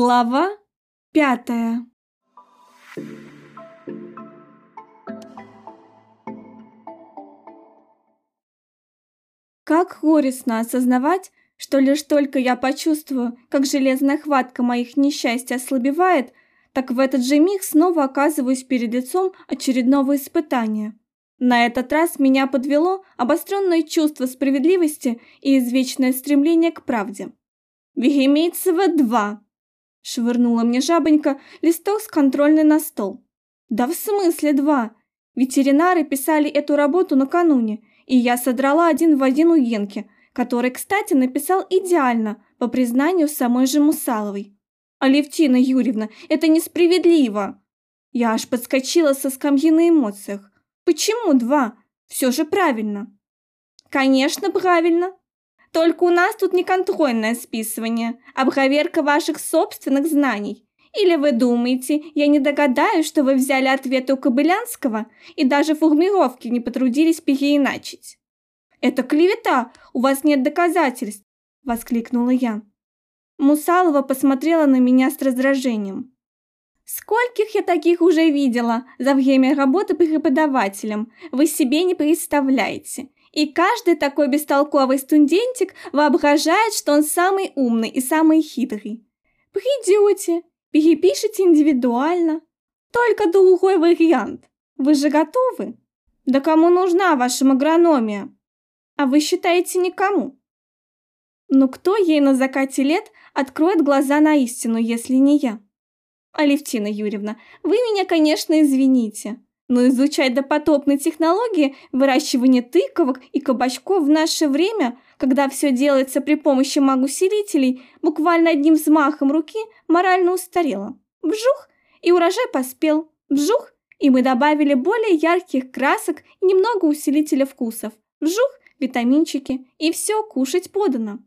Глава пятая Как горестно осознавать, что лишь только я почувствую, как железная хватка моих несчастий ослабевает, так в этот же миг снова оказываюсь перед лицом очередного испытания. На этот раз меня подвело обостренное чувство справедливости и извечное стремление к правде. Вегемейцева-2 Швырнула мне жабонька листок с контрольной на стол. Да в смысле два? Ветеринары писали эту работу накануне, и я содрала один в один у Генки, который, кстати, написал идеально, по признанию самой же Мусаловой. «Алевтина Юрьевна, это несправедливо!» Я аж подскочила со скамьи на эмоциях. «Почему два? Все же правильно!» «Конечно, правильно!» Только у нас тут не контрольное списывание, а проверка ваших собственных знаний. Или вы думаете, я не догадаюсь, что вы взяли ответы у Кобылянского и даже формировки не потрудились переиначить? Это клевета, у вас нет доказательств, воскликнула я. Мусалова посмотрела на меня с раздражением. Скольких я таких уже видела за время работы преподавателем, вы себе не представляете. И каждый такой бестолковый студентик воображает, что он самый умный и самый хитрый. Придете, перепишите индивидуально. Только другой вариант. Вы же готовы? Да кому нужна ваша агрономия? А вы считаете никому? Ну кто ей на закате лет откроет глаза на истину, если не я? Алевтина Юрьевна, вы меня, конечно, извините. Но изучать допотопные технологии выращивания тыковок и кабачков в наше время, когда все делается при помощи магусилителей, буквально одним взмахом руки морально устарело. Вжух, и урожай поспел. Вжух, и мы добавили более ярких красок и немного усилителя вкусов. Вжух, витаминчики, и все кушать подано.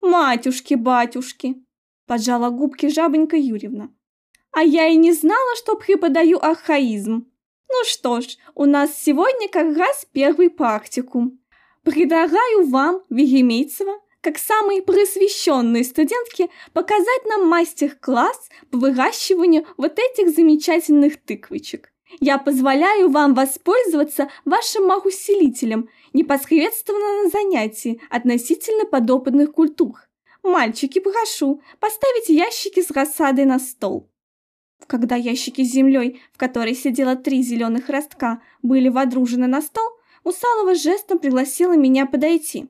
«Матюшки-батюшки!» – поджала губки жабонька Юрьевна. «А я и не знала, что преподаю архаизм. Ну что ж, у нас сегодня как раз первый практикум. Предлагаю вам, Вегемейцева, как самой просвещенной студентке, показать нам мастер-класс по выращиванию вот этих замечательных тыквочек. Я позволяю вам воспользоваться вашим махусилителем непосредственно на занятии относительно подопытных культур. Мальчики, прошу, поставить ящики с рассадой на стол. Когда ящики с землей, в которой сидело три зеленых ростка, были водружены на стол, Усалова жестом пригласила меня подойти.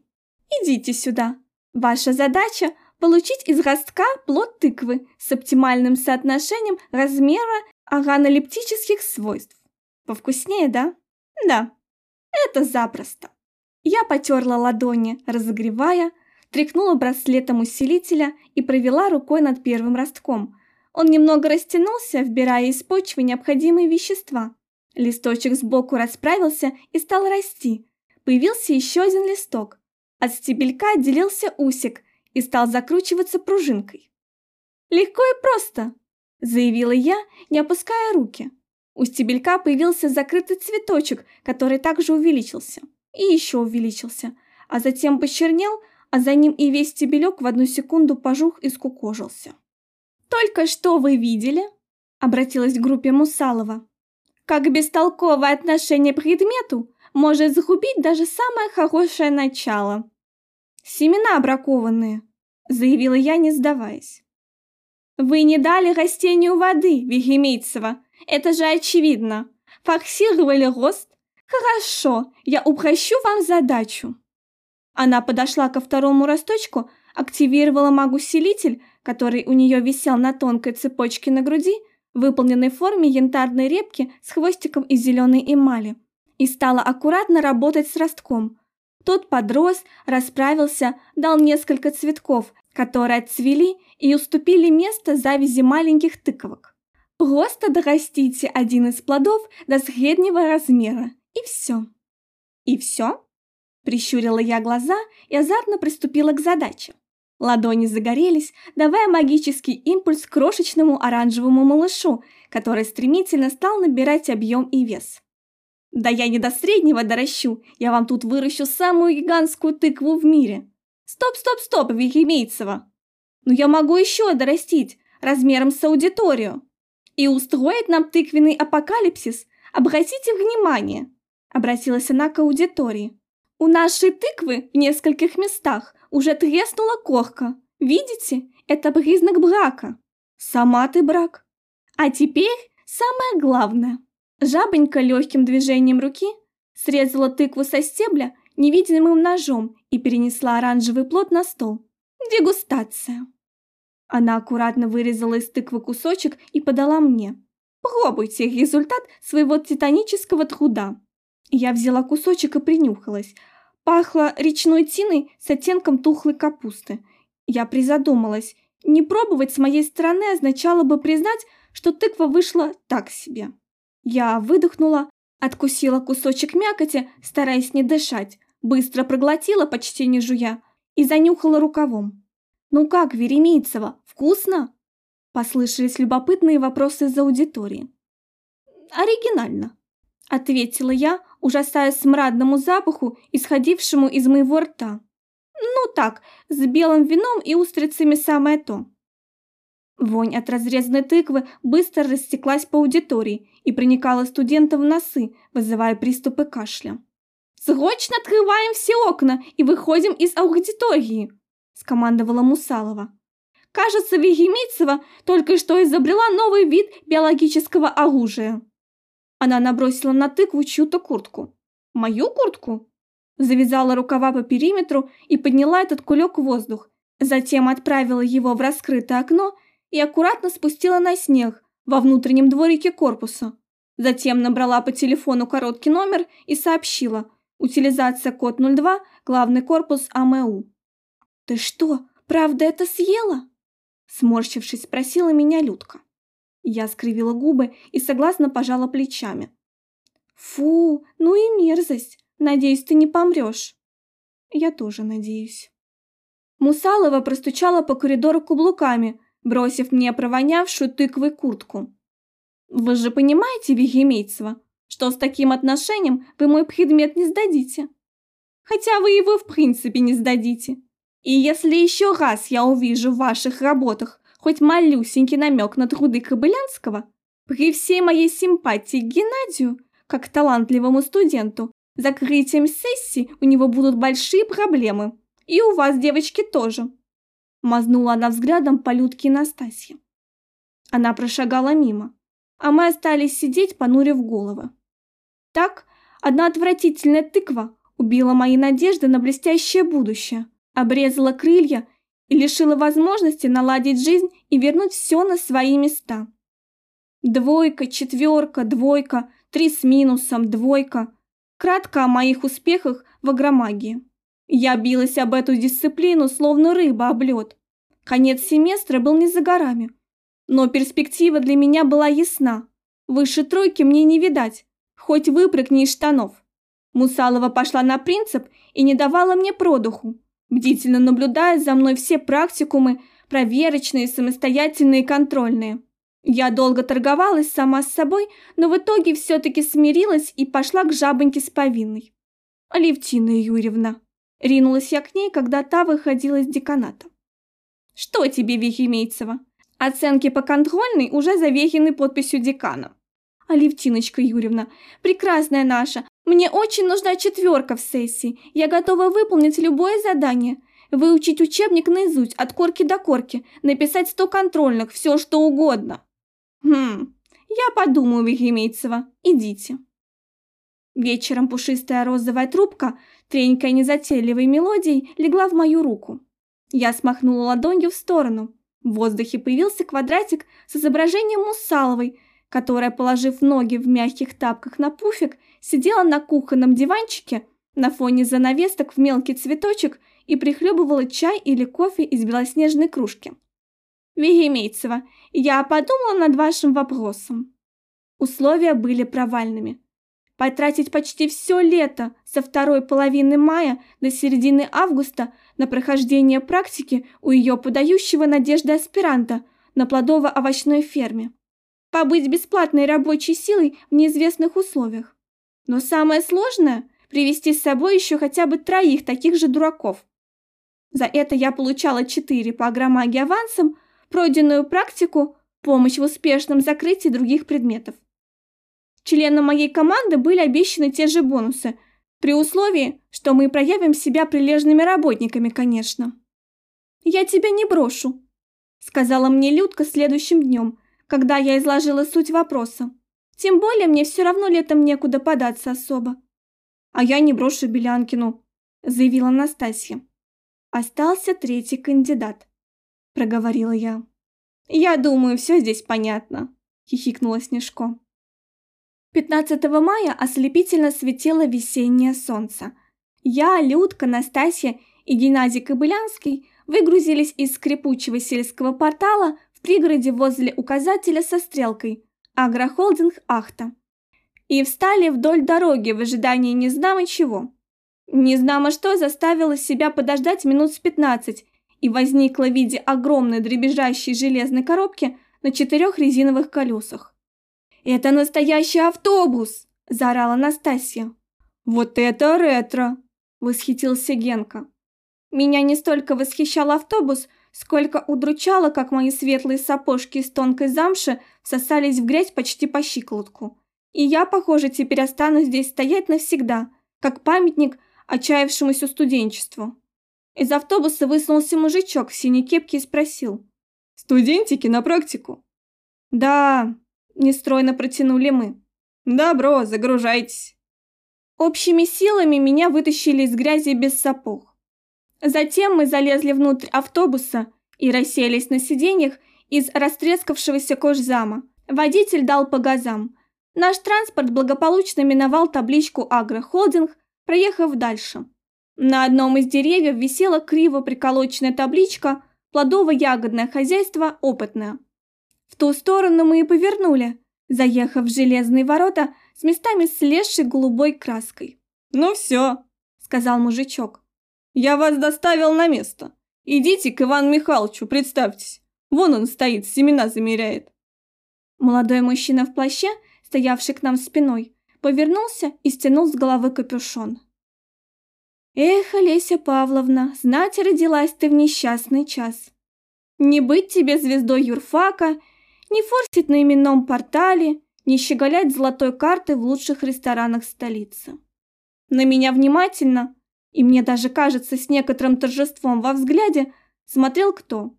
«Идите сюда. Ваша задача – получить из ростка плод тыквы с оптимальным соотношением размера органолептических свойств. Повкуснее, да? Да. Это запросто». Я потерла ладони, разогревая, тряхнула браслетом усилителя и провела рукой над первым ростком – он немного растянулся, вбирая из почвы необходимые вещества. Листочек сбоку расправился и стал расти. Появился еще один листок. От стебелька отделился усик и стал закручиваться пружинкой. «Легко и просто», – заявила я, не опуская руки. У стебелька появился закрытый цветочек, который также увеличился. И еще увеличился. А затем почернел, а за ним и весь стебелек в одну секунду пожух и скукожился. «Только что вы видели?» – обратилась к группе Мусалова. «Как бестолковое отношение к предмету может загубить даже самое хорошее начало». «Семена бракованные», – заявила я, не сдаваясь. «Вы не дали растению воды, Вегемейцева, это же очевидно. Форсировали рост? Хорошо, я упрощу вам задачу». Она подошла ко второму росточку, активировала магусилитель, который у нее висел на тонкой цепочке на груди, выполненной в форме янтарной репки с хвостиком из зеленой эмали, и стала аккуратно работать с ростком. Тот подрос, расправился, дал несколько цветков, которые отцвели и уступили место завязи маленьких тыковок. Просто дорастите один из плодов до среднего размера, и все. И все? Прищурила я глаза и азартно приступила к задаче. Ладони загорелись, давая магический импульс крошечному оранжевому малышу, который стремительно стал набирать объем и вес. «Да я не до среднего доращу, я вам тут выращу самую гигантскую тыкву в мире!» «Стоп, стоп, стоп, Вихимейцева!» «Ну я могу еще дорастить, размером с аудиторию и устроить нам тыквенный апокалипсис. Обратите внимание, обратилась она к аудитории. У нашей тыквы в нескольких местах уже треснула корка. Видите, это признак брака. Сама ты брак. А теперь самое главное. Жабонька легким движением руки срезала тыкву со стебля невидимым ножом и перенесла оранжевый плод на стол. Дегустация. Она аккуратно вырезала из тыквы кусочек и подала мне. Пробуйте результат своего титанического труда. Я взяла кусочек и принюхалась. Пахло речной тиной с оттенком тухлой капусты. Я призадумалась. Не пробовать с моей стороны означало бы признать, что тыква вышла так себе. Я выдохнула, откусила кусочек мякоти, стараясь не дышать, быстро проглотила, почти не жуя, и занюхала рукавом. «Ну как, Веремийцева, вкусно?» Послышались любопытные вопросы из аудитории. «Оригинально», — ответила я, ужасаясь смрадному запаху, исходившему из моего рта. «Ну так, с белым вином и устрицами самое то». Вонь от разрезанной тыквы быстро растеклась по аудитории и проникала студентам в носы, вызывая приступы кашля. «Срочно открываем все окна и выходим из аудитории!» скомандовала Мусалова. Кажется, Вегемейцева только что изобрела новый вид биологического оружия. Она набросила на тыкву чью-то куртку. Мою куртку? Завязала рукава по периметру и подняла этот кулек в воздух. Затем отправила его в раскрытое окно и аккуратно спустила на снег во внутреннем дворике корпуса. Затем набрала по телефону короткий номер и сообщила «Утилизация код 02, главный корпус АМУ». «Ты что, правда это съела?» Сморщившись, спросила меня Людка. Я скривила губы и согласно пожала плечами. «Фу, ну и мерзость. Надеюсь, ты не помрешь». «Я тоже надеюсь». Мусалова простучала по коридору каблуками, бросив мне провонявшую тыквой куртку. «Вы же понимаете, Вегемейцева, что с таким отношением вы мой предмет не сдадите? Хотя вы его в принципе не сдадите. И если еще раз я увижу в ваших работах хоть малюсенький намек на труды Кобылянского, при всей моей симпатии к Геннадию, как талантливому студенту, закрытием сессии у него будут большие проблемы. И у вас, девочки, тоже. Мазнула она взглядом по Людке и Настасье. Она прошагала мимо, а мы остались сидеть, понурив головы. Так, одна отвратительная тыква убила мои надежды на блестящее будущее – обрезала крылья и лишила возможности наладить жизнь и вернуть все на свои места. Двойка, четверка, двойка, три с минусом, двойка. Кратко о моих успехах в агромагии. Я билась об эту дисциплину, словно рыба об лед. Конец семестра был не за горами. Но перспектива для меня была ясна. Выше тройки мне не видать, хоть выпрыгни из штанов. Мусалова пошла на принцип и не давала мне продуху бдительно наблюдая за мной все практикумы, проверочные, самостоятельные и контрольные. Я долго торговалась сама с собой, но в итоге все-таки смирилась и пошла к жабоньке с повинной. «Алевтина Юрьевна», — ринулась я к ней, когда та выходила из деканата. «Что тебе, Вихимейцева? Оценки по контрольной уже завехены подписью декана». «Алевтиночка Юрьевна, прекрасная наша, мне очень нужна четверка в сессии. Я готова выполнить любое задание. Выучить учебник наизусть, от корки до корки, написать сто контрольных, все что угодно. Хм, я подумаю, Вихимейцева. Идите. Вечером пушистая розовая трубка, тренькая незатейливой мелодией, легла в мою руку. Я смахнула ладонью в сторону. В воздухе появился квадратик с изображением Мусаловой, которая, положив ноги в мягких тапках на пуфик, сидела на кухонном диванчике на фоне занавесок в мелкий цветочек и прихлебывала чай или кофе из белоснежной кружки. «Вегемейцева, я подумала над вашим вопросом». Условия были провальными. Потратить почти все лето со второй половины мая до середины августа на прохождение практики у ее подающего надежды аспиранта на плодово-овощной ферме побыть бесплатной рабочей силой в неизвестных условиях. Но самое сложное – привести с собой еще хотя бы троих таких же дураков. За это я получала 4 по агромагии авансом, пройденную практику, помощь в успешном закрытии других предметов. Членам моей команды были обещаны те же бонусы, при условии, что мы проявим себя прилежными работниками, конечно. «Я тебя не брошу», — сказала мне Людка следующим днем, когда я изложила суть вопроса. «Тем более мне все равно летом некуда податься особо». «А я не брошу Белянкину», — заявила Настасья. «Остался третий кандидат», — проговорила я. «Я думаю, все здесь понятно», — хихикнула Снежко. 15 мая ослепительно светило весеннее солнце. Я, Людка, Настасья и Геннадий Кобылянский выгрузились из скрипучего сельского портала в пригороде возле указателя со стрелкой «Агрохолдинг Ахта» и встали вдоль дороги в ожидании незнамо чего. Незнамо что заставило себя подождать минут с пятнадцать и возникло в виде огромной дребезжащей железной коробки на четырех резиновых колесах. «Это настоящий автобус!» – заорала Настасья. «Вот это ретро!» – восхитился Генка. Меня не столько восхищал автобус, сколько удручало, как мои светлые сапожки из тонкой замши всосались в грязь почти по щиколотку. И я, похоже, теперь останусь здесь стоять навсегда, как памятник отчаявшемуся студенчеству. Из автобуса высунулся мужичок в синей кепке и спросил. «Студентики на практику?» «Да», – нестройно протянули мы. «Добро, загружайтесь». Общими силами меня вытащили из грязи без сапог. Затем мы залезли внутрь автобуса и расселись на сиденьях из растрескавшегося кожзама. Водитель дал по газам. Наш транспорт благополучно миновал табличку «Агрохолдинг», проехав дальше. На одном из деревьев висела криво приколоченная табличка «Плодово-ягодное хозяйство опытное». В ту сторону мы и повернули, заехав в железные ворота с местами слезшей голубой краской. «Ну все», — сказал мужичок. «Я вас доставил на место. Идите к Ивану Михайловичу, представьтесь. Вон он стоит, семена замеряет». Молодой мужчина в плаще, стоявший к нам спиной, повернулся и стянул с головы капюшон. «Эх, Олеся Павловна, знать родилась ты в несчастный час. Не быть тебе звездой юрфака, не форсить на именном портале, не щеголять золотой карты в лучших ресторанах столицы. На меня внимательно, и мне даже кажется с некоторым торжеством во взгляде, смотрел кто?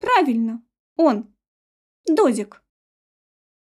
Правильно, он, Дозик.